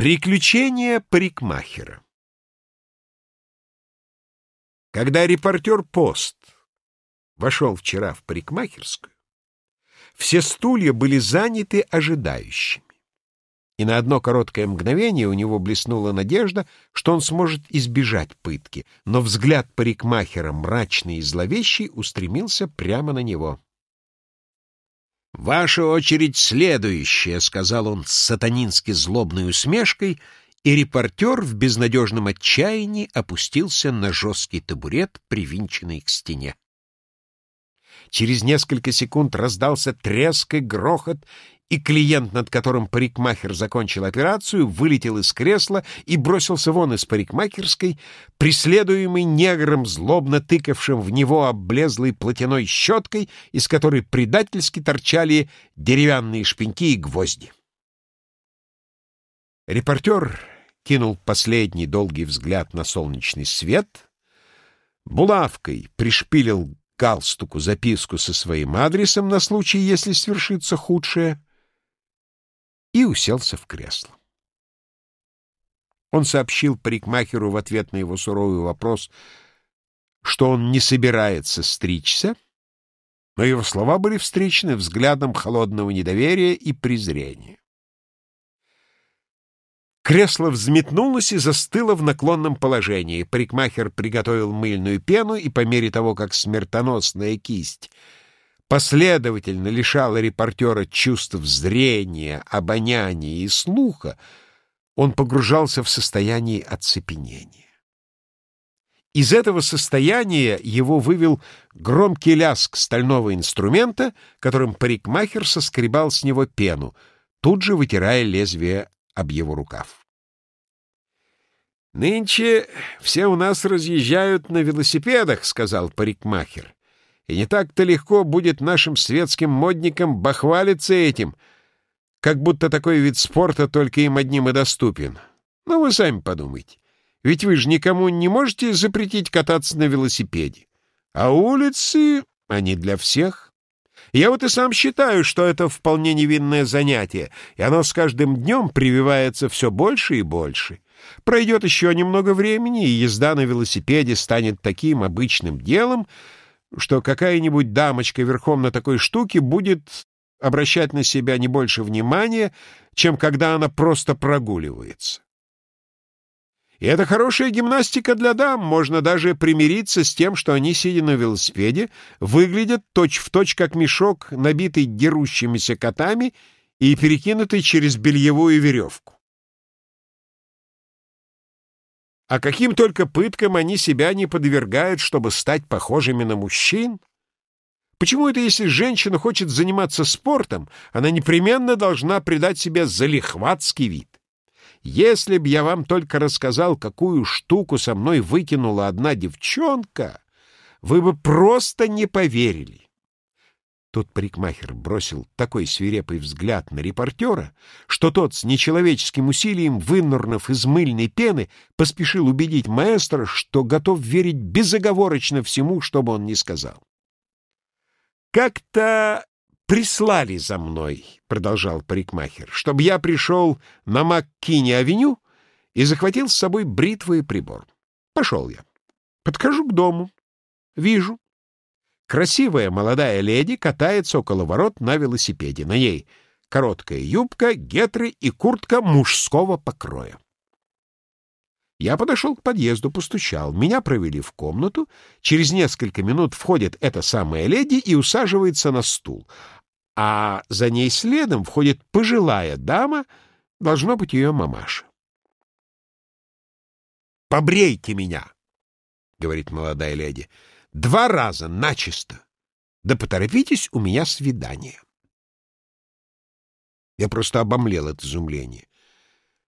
Приключения парикмахера Когда репортер «Пост» вошел вчера в парикмахерскую, все стулья были заняты ожидающими. И на одно короткое мгновение у него блеснула надежда, что он сможет избежать пытки, но взгляд парикмахера, мрачный и зловещий, устремился прямо на него. «Ваша очередь следующая», — сказал он с сатанински злобной усмешкой, и репортер в безнадежном отчаянии опустился на жесткий табурет, привинченный к стене. Через несколько секунд раздался треск и грохот, и клиент, над которым парикмахер закончил операцию, вылетел из кресла и бросился вон из парикмахерской, преследуемый негром, злобно тыкавшим в него облезлой платяной щеткой, из которой предательски торчали деревянные шпеньки и гвозди. Репортер кинул последний долгий взгляд на солнечный свет, булавкой пришпилил галстуку записку со своим адресом на случай, если свершится худшее, и уселся в кресло. Он сообщил парикмахеру в ответ на его суровый вопрос, что он не собирается стричься, но его слова были встречены взглядом холодного недоверия и презрения. Кресло взметнулось и застыло в наклонном положении. Парикмахер приготовил мыльную пену, и по мере того, как смертоносная кисть последовательно лишала репортера чувств зрения, обоняния и слуха, он погружался в состояние оцепенения. Из этого состояния его вывел громкий лязг стального инструмента, которым парикмахер соскребал с него пену, тут же вытирая лезвие об его рукав. «Нынче все у нас разъезжают на велосипедах», — сказал парикмахер и не так-то легко будет нашим светским модникам бахвалиться этим, как будто такой вид спорта только им одним и доступен. Ну, вы сами подумайте. Ведь вы же никому не можете запретить кататься на велосипеде. А улицы, они для всех. Я вот и сам считаю, что это вполне невинное занятие, и оно с каждым днем прививается все больше и больше. Пройдет еще немного времени, и езда на велосипеде станет таким обычным делом, что какая-нибудь дамочка верхом на такой штуке будет обращать на себя не больше внимания, чем когда она просто прогуливается. И это хорошая гимнастика для дам, можно даже примириться с тем, что они, сидя на велосипеде, выглядят точь-в-точь точь как мешок, набитый дерущимися котами и перекинутый через бельевую веревку. А каким только пыткам они себя не подвергают, чтобы стать похожими на мужчин? Почему это, если женщина хочет заниматься спортом, она непременно должна придать себе залихватский вид? Если б я вам только рассказал, какую штуку со мной выкинула одна девчонка, вы бы просто не поверили. Тут парикмахер бросил такой свирепый взгляд на репортера, что тот с нечеловеческим усилием, вынырнув из мыльной пены, поспешил убедить маэстро, что готов верить безоговорочно всему, что бы он ни сказал. «Как-то прислали за мной», — продолжал парикмахер, «чтобы я пришел на Маккини-авеню и захватил с собой бритву и прибор. Пошел я. Подхожу к дому. Вижу. Красивая молодая леди катается около ворот на велосипеде. На ней короткая юбка, гетры и куртка мужского покроя. Я подошел к подъезду, постучал. Меня провели в комнату. Через несколько минут входит эта самая леди и усаживается на стул. А за ней следом входит пожилая дама, должно быть ее мамаша. «Побрейте меня!» — говорит молодая леди. Два раза начисто. Да поторопитесь, у меня свидание. Я просто обомлел от изумления.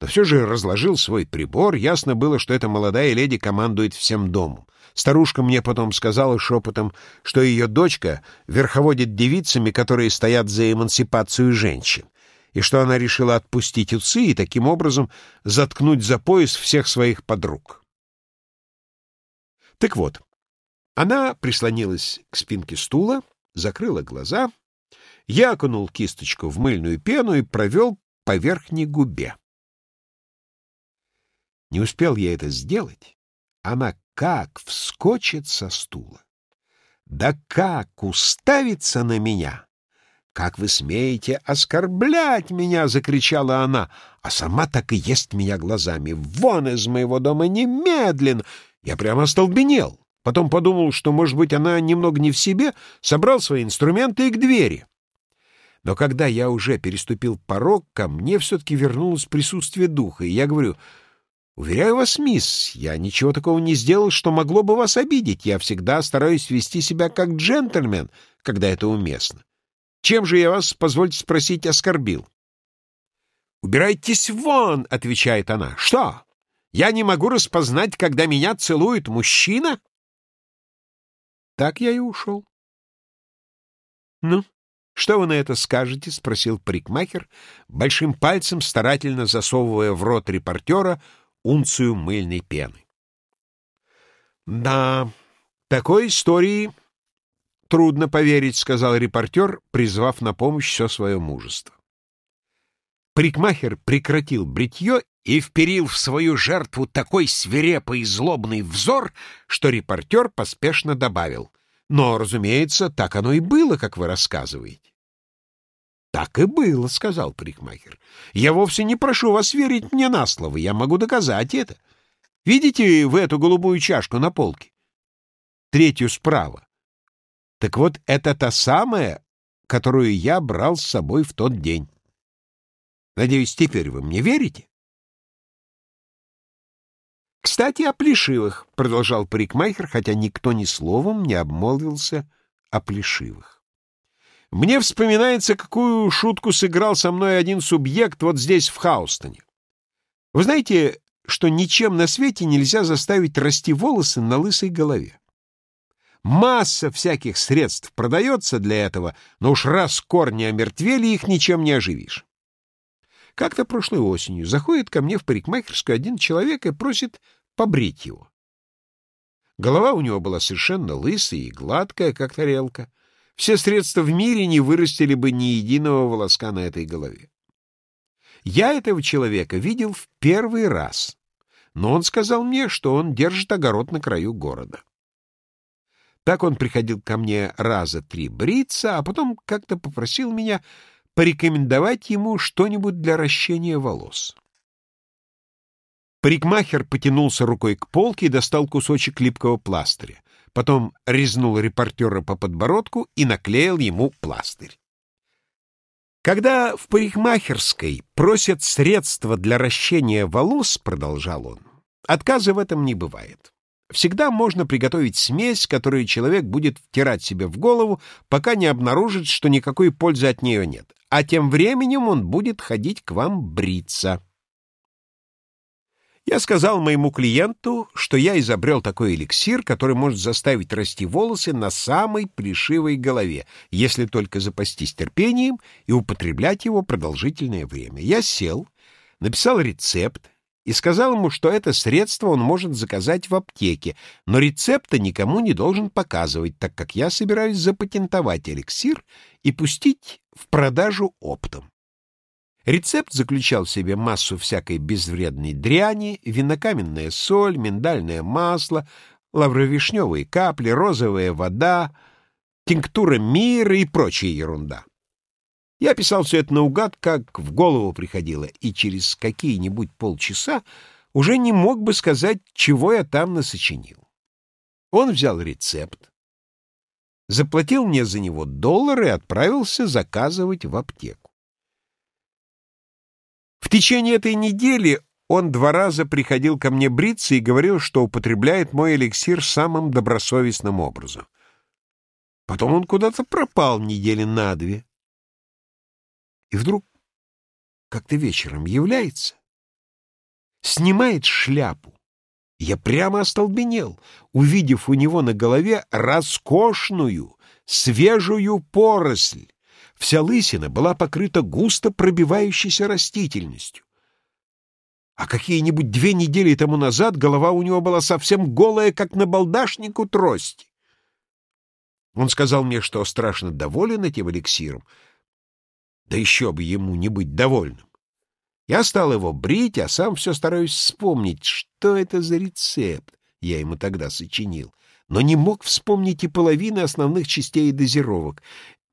Но все же разложил свой прибор. Ясно было, что эта молодая леди командует всем домом. Старушка мне потом сказала шепотом, что ее дочка верховодит девицами, которые стоят за эмансипацию женщин, и что она решила отпустить уцы и таким образом заткнуть за пояс всех своих подруг. Так вот, она прислонилась к спинке стула, закрыла глаза. Я окунул кисточку в мыльную пену и провел по верхней губе. Не успел я это сделать, она как вскочит со стула. Да как уставится на меня! «Как вы смеете оскорблять меня!» — закричала она, а сама так и ест меня глазами. «Вон из моего дома немедленно!» Я прямо остолбенел. Потом подумал, что, может быть, она немного не в себе, собрал свои инструменты и к двери. Но когда я уже переступил порог, ко мне все-таки вернулось присутствие духа, и я говорю, «Уверяю вас, мисс, я ничего такого не сделал, что могло бы вас обидеть. Я всегда стараюсь вести себя как джентльмен, когда это уместно. Чем же я вас, позвольте спросить, оскорбил? «Убирайтесь вон!» — отвечает она. «Что? Я не могу распознать, когда меня целует мужчина?» Так я и ушел. «Ну, что вы на это скажете?» — спросил парикмахер, большим пальцем старательно засовывая в рот репортера унцию мыльной пены. «Да, такой истории «Трудно поверить», — сказал репортер, призвав на помощь все свое мужество. Парикмахер прекратил бритье и вперил в свою жертву такой свирепый и злобный взор, что репортер поспешно добавил. «Но, разумеется, так оно и было, как вы рассказываете». «Так и было», — сказал парикмахер. «Я вовсе не прошу вас верить мне на слово, я могу доказать это. Видите вы эту голубую чашку на полке? Третью справа. Так вот, это та самая, которую я брал с собой в тот день. Надеюсь, теперь вы мне верите? «Кстати, о плешивых», — продолжал парикмахер, хотя никто ни словом не обмолвился о плешивых. «Мне вспоминается, какую шутку сыграл со мной один субъект вот здесь, в Хаустоне. Вы знаете, что ничем на свете нельзя заставить расти волосы на лысой голове. Масса всяких средств продается для этого, но уж раз корни омертвели, их ничем не оживишь. Как-то прошлой осенью заходит ко мне в парикмахерскую один человек и просит побрить его. Голова у него была совершенно лысая и гладкая, как тарелка. Все средства в мире не вырастили бы ни единого волоска на этой голове. Я этого человека видел в первый раз, но он сказал мне, что он держит огород на краю города. Так он приходил ко мне раза три бриться, а потом как-то попросил меня порекомендовать ему что-нибудь для ращения волос. Парикмахер потянулся рукой к полке и достал кусочек липкого пластыря. Потом резнул репортера по подбородку и наклеил ему пластырь. Когда в парикмахерской просят средства для ращения волос, продолжал он, отказа в этом не бывает. Всегда можно приготовить смесь, которую человек будет втирать себе в голову, пока не обнаружит, что никакой пользы от нее нет. А тем временем он будет ходить к вам бриться. Я сказал моему клиенту, что я изобрел такой эликсир, который может заставить расти волосы на самой плешивой голове, если только запастись терпением и употреблять его продолжительное время. Я сел, написал рецепт, и сказал ему, что это средство он может заказать в аптеке, но рецепта никому не должен показывать, так как я собираюсь запатентовать эликсир и пустить в продажу оптом. Рецепт заключал в себе массу всякой безвредной дряни, винокаменная соль, миндальное масло, лавровишневые капли, розовая вода, тинктура мира и прочая ерунда. Я писал все это наугад, как в голову приходило, и через какие-нибудь полчаса уже не мог бы сказать, чего я там насочинил. Он взял рецепт, заплатил мне за него доллар и отправился заказывать в аптеку. В течение этой недели он два раза приходил ко мне бриться и говорил, что употребляет мой эликсир самым добросовестным образом. Потом он куда-то пропал недели на две. И вдруг как-то вечером является, снимает шляпу. Я прямо остолбенел, увидев у него на голове роскошную, свежую поросль. Вся лысина была покрыта густо пробивающейся растительностью. А какие-нибудь две недели тому назад голова у него была совсем голая, как на балдашнику трости. Он сказал мне, что страшно доволен этим эликсиром, да еще бы ему не быть довольным. Я стал его брить, а сам все стараюсь вспомнить, что это за рецепт я ему тогда сочинил, но не мог вспомнить и половины основных частей дозировок.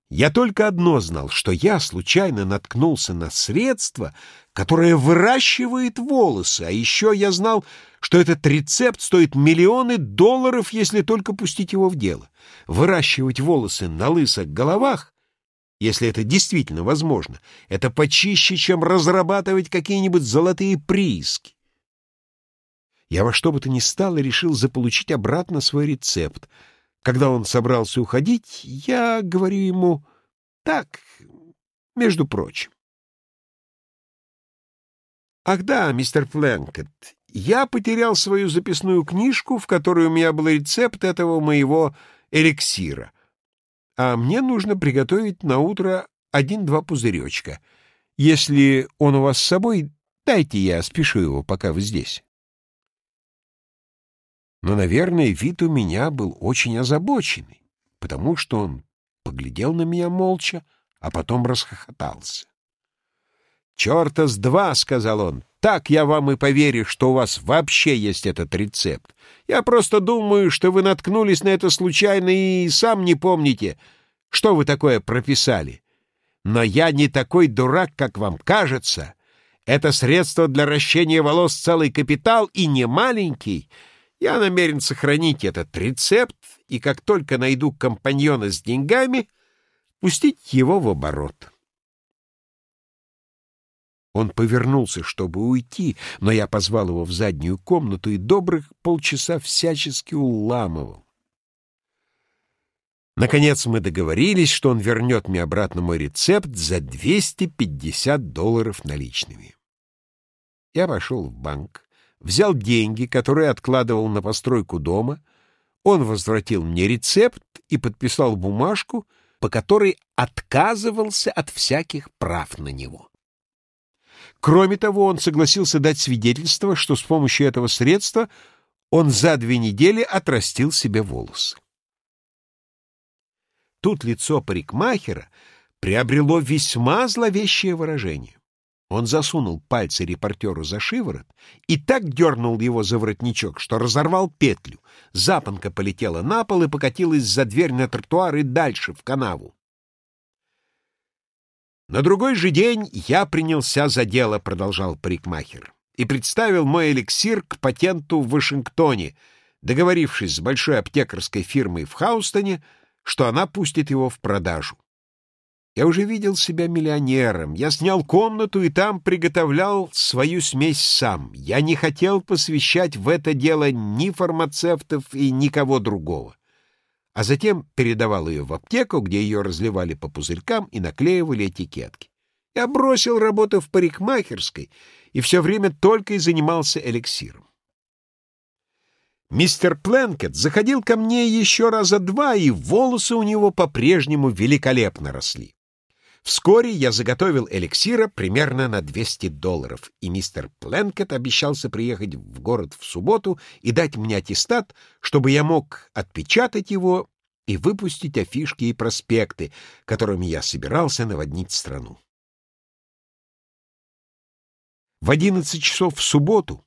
Я только одно знал, что я случайно наткнулся на средство, которое выращивает волосы, а еще я знал, что этот рецепт стоит миллионы долларов, если только пустить его в дело. Выращивать волосы на лысых головах, если это действительно возможно, это почище, чем разрабатывать какие-нибудь золотые прииски. Я во что бы то ни стало решил заполучить обратно свой рецепт — когда он собрался уходить, я говорю ему так, между прочим. Ах да, мистер Флэнкет, я потерял свою записную книжку, в которой у меня был рецепт этого моего эликсира. А мне нужно приготовить на утро один-два пузыречка. Если он у вас с собой, дайте я спешу его, пока вы здесь но, наверное, вид у меня был очень озабоченный, потому что он поглядел на меня молча, а потом расхохотался. «Черта с два!» — сказал он. «Так я вам и поверю, что у вас вообще есть этот рецепт. Я просто думаю, что вы наткнулись на это случайно и сам не помните, что вы такое прописали. Но я не такой дурак, как вам кажется. Это средство для ращения волос целый капитал и не маленький — я намерен сохранить этот рецепт и, как только найду компаньона с деньгами, пустить его в оборот. Он повернулся, чтобы уйти, но я позвал его в заднюю комнату и добрых полчаса всячески уламывал. Наконец мы договорились, что он вернет мне обратно мой рецепт за 250 долларов наличными. Я пошел в банк, взял деньги, которые откладывал на постройку дома, он возвратил мне рецепт и подписал бумажку, по которой отказывался от всяких прав на него. Кроме того, он согласился дать свидетельство, что с помощью этого средства он за две недели отрастил себе волосы. Тут лицо парикмахера приобрело весьма зловещее выражение. Он засунул пальцы репортеру за шиворот и так дернул его за воротничок, что разорвал петлю. Запонка полетела на пол и покатилась за дверь на тротуар и дальше, в канаву. «На другой же день я принялся за дело», — продолжал парикмахер, «и представил мой эликсир к патенту в Вашингтоне, договорившись с большой аптекарской фирмой в Хаустоне, что она пустит его в продажу. Я уже видел себя миллионером. Я снял комнату и там приготовлял свою смесь сам. Я не хотел посвящать в это дело ни фармацевтов и никого другого. А затем передавал ее в аптеку, где ее разливали по пузырькам и наклеивали этикетки. Я бросил работу в парикмахерской и все время только и занимался эликсиром. Мистер Пленкет заходил ко мне еще раза два, и волосы у него по-прежнему великолепно росли. Вскоре я заготовил эликсира примерно на 200 долларов, и мистер Пленкет обещался приехать в город в субботу и дать мне аттестат, чтобы я мог отпечатать его и выпустить афишки и проспекты, которыми я собирался наводнить страну. В одиннадцать часов в субботу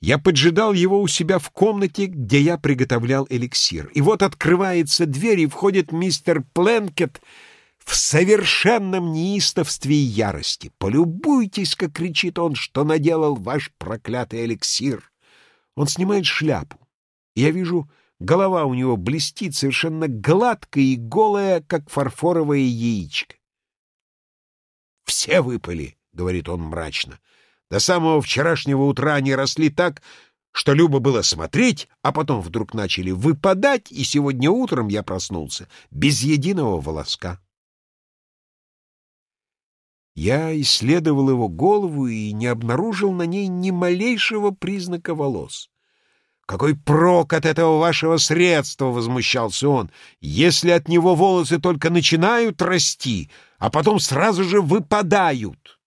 я поджидал его у себя в комнате, где я приготовлял эликсир. И вот открывается дверь, и входит мистер Пленкет — в совершенном неистовстве и ярости. «Полюбуйтесь, как кричит он, что наделал ваш проклятый эликсир!» Он снимает шляпу. Я вижу, голова у него блестит, совершенно гладкая и голая, как фарфоровое яичко. «Все выпали», — говорит он мрачно. «До самого вчерашнего утра они росли так, что любо было смотреть, а потом вдруг начали выпадать, и сегодня утром я проснулся без единого волоска». Я исследовал его голову и не обнаружил на ней ни малейшего признака волос. «Какой прок от этого вашего средства!» — возмущался он. «Если от него волосы только начинают расти, а потом сразу же выпадают!»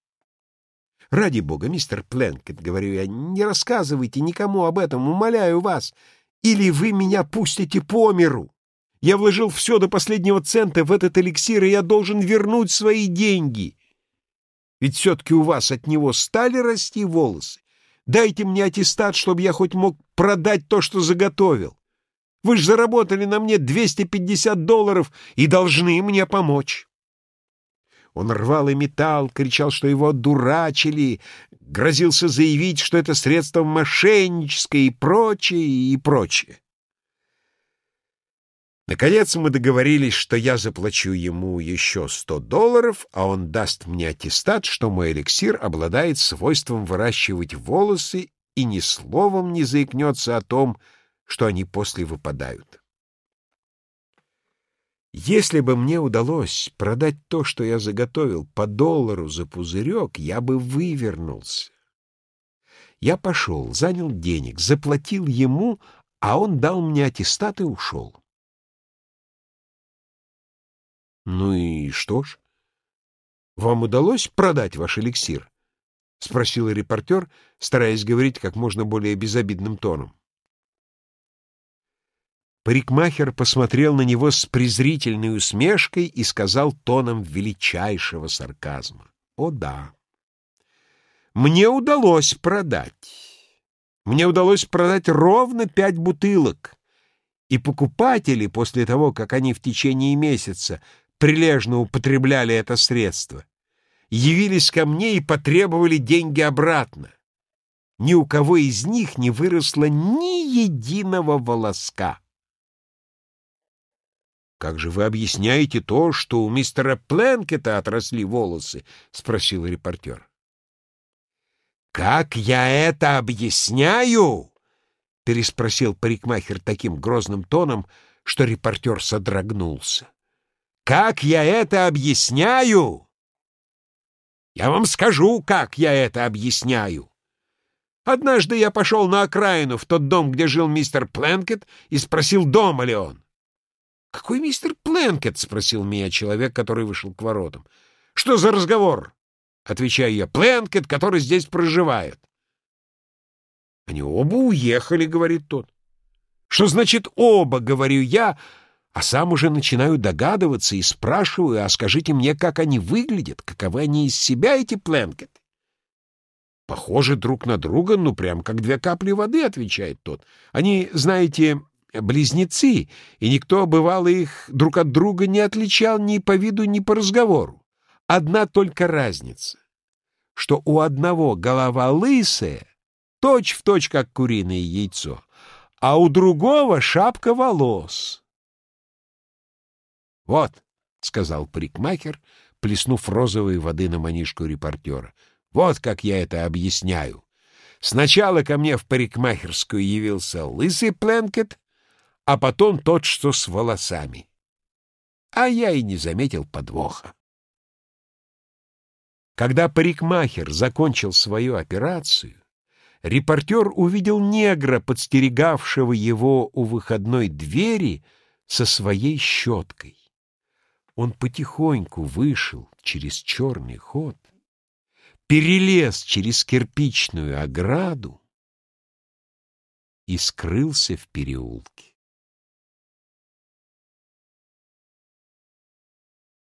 «Ради бога, мистер Пленкет, — говорю я, — не рассказывайте никому об этом, умоляю вас, или вы меня пустите по миру. Я вложил все до последнего цента в этот эликсир, и я должен вернуть свои деньги». Ведь все-таки у вас от него стали расти волосы. Дайте мне аттестат, чтобы я хоть мог продать то, что заготовил. Вы же заработали на мне 250 долларов и должны мне помочь. Он рвал и металл, кричал, что его дурачили, грозился заявить, что это средство мошенническое и прочее, и прочее. Наконец мы договорились, что я заплачу ему еще сто долларов, а он даст мне аттестат, что мой эликсир обладает свойством выращивать волосы и ни словом не заикнется о том, что они после выпадают. Если бы мне удалось продать то, что я заготовил, по доллару за пузырек, я бы вывернулся. Я пошел, занял денег, заплатил ему, а он дал мне аттестат и ушел. Ну и что ж? Вам удалось продать ваш эликсир? — спросил репортер, стараясь говорить как можно более безобидным тоном. Парикмахер посмотрел на него с презрительной усмешкой и сказал тоном величайшего сарказма. «О да, мне удалось продать. Мне удалось продать ровно пять бутылок, и покупатели, после того, как они в течение месяца прилежно употребляли это средство, явились ко мне и потребовали деньги обратно. Ни у кого из них не выросло ни единого волоска. «Как же вы объясняете то, что у мистера Пленкета отросли волосы?» — спросил репортер. «Как я это объясняю?» — переспросил парикмахер таким грозным тоном, что репортер содрогнулся. «Как я это объясняю?» «Я вам скажу, как я это объясняю. Однажды я пошел на окраину в тот дом, где жил мистер Пленкет, и спросил, дома ли он. «Какой мистер Пленкет?» — спросил меня человек, который вышел к воротам. «Что за разговор?» — отвечаю я. «Пленкет, который здесь проживает». «Они оба уехали», — говорит тот. «Что значит оба?» — говорю я, а сам уже начинаю догадываться и спрашиваю, а скажите мне, как они выглядят, каковы они из себя, эти Пленкет. «Похожи друг на друга, ну, прям как две капли воды», — отвечает тот. «Они, знаете, близнецы, и никто, бывало, их друг от друга не отличал ни по виду, ни по разговору. Одна только разница, что у одного голова лысая, точь-в-точь, точь, как куриное яйцо, а у другого шапка волос. «Вот», — сказал парикмахер, плеснув розовой воды на манишку репортера, — «вот как я это объясняю. Сначала ко мне в парикмахерскую явился лысый Пленкет, а потом тот, что с волосами. А я и не заметил подвоха. Когда парикмахер закончил свою операцию, репортер увидел негра, подстерегавшего его у выходной двери со своей щеткой. Он потихоньку вышел через черный ход, перелез через кирпичную ограду и скрылся в переулке.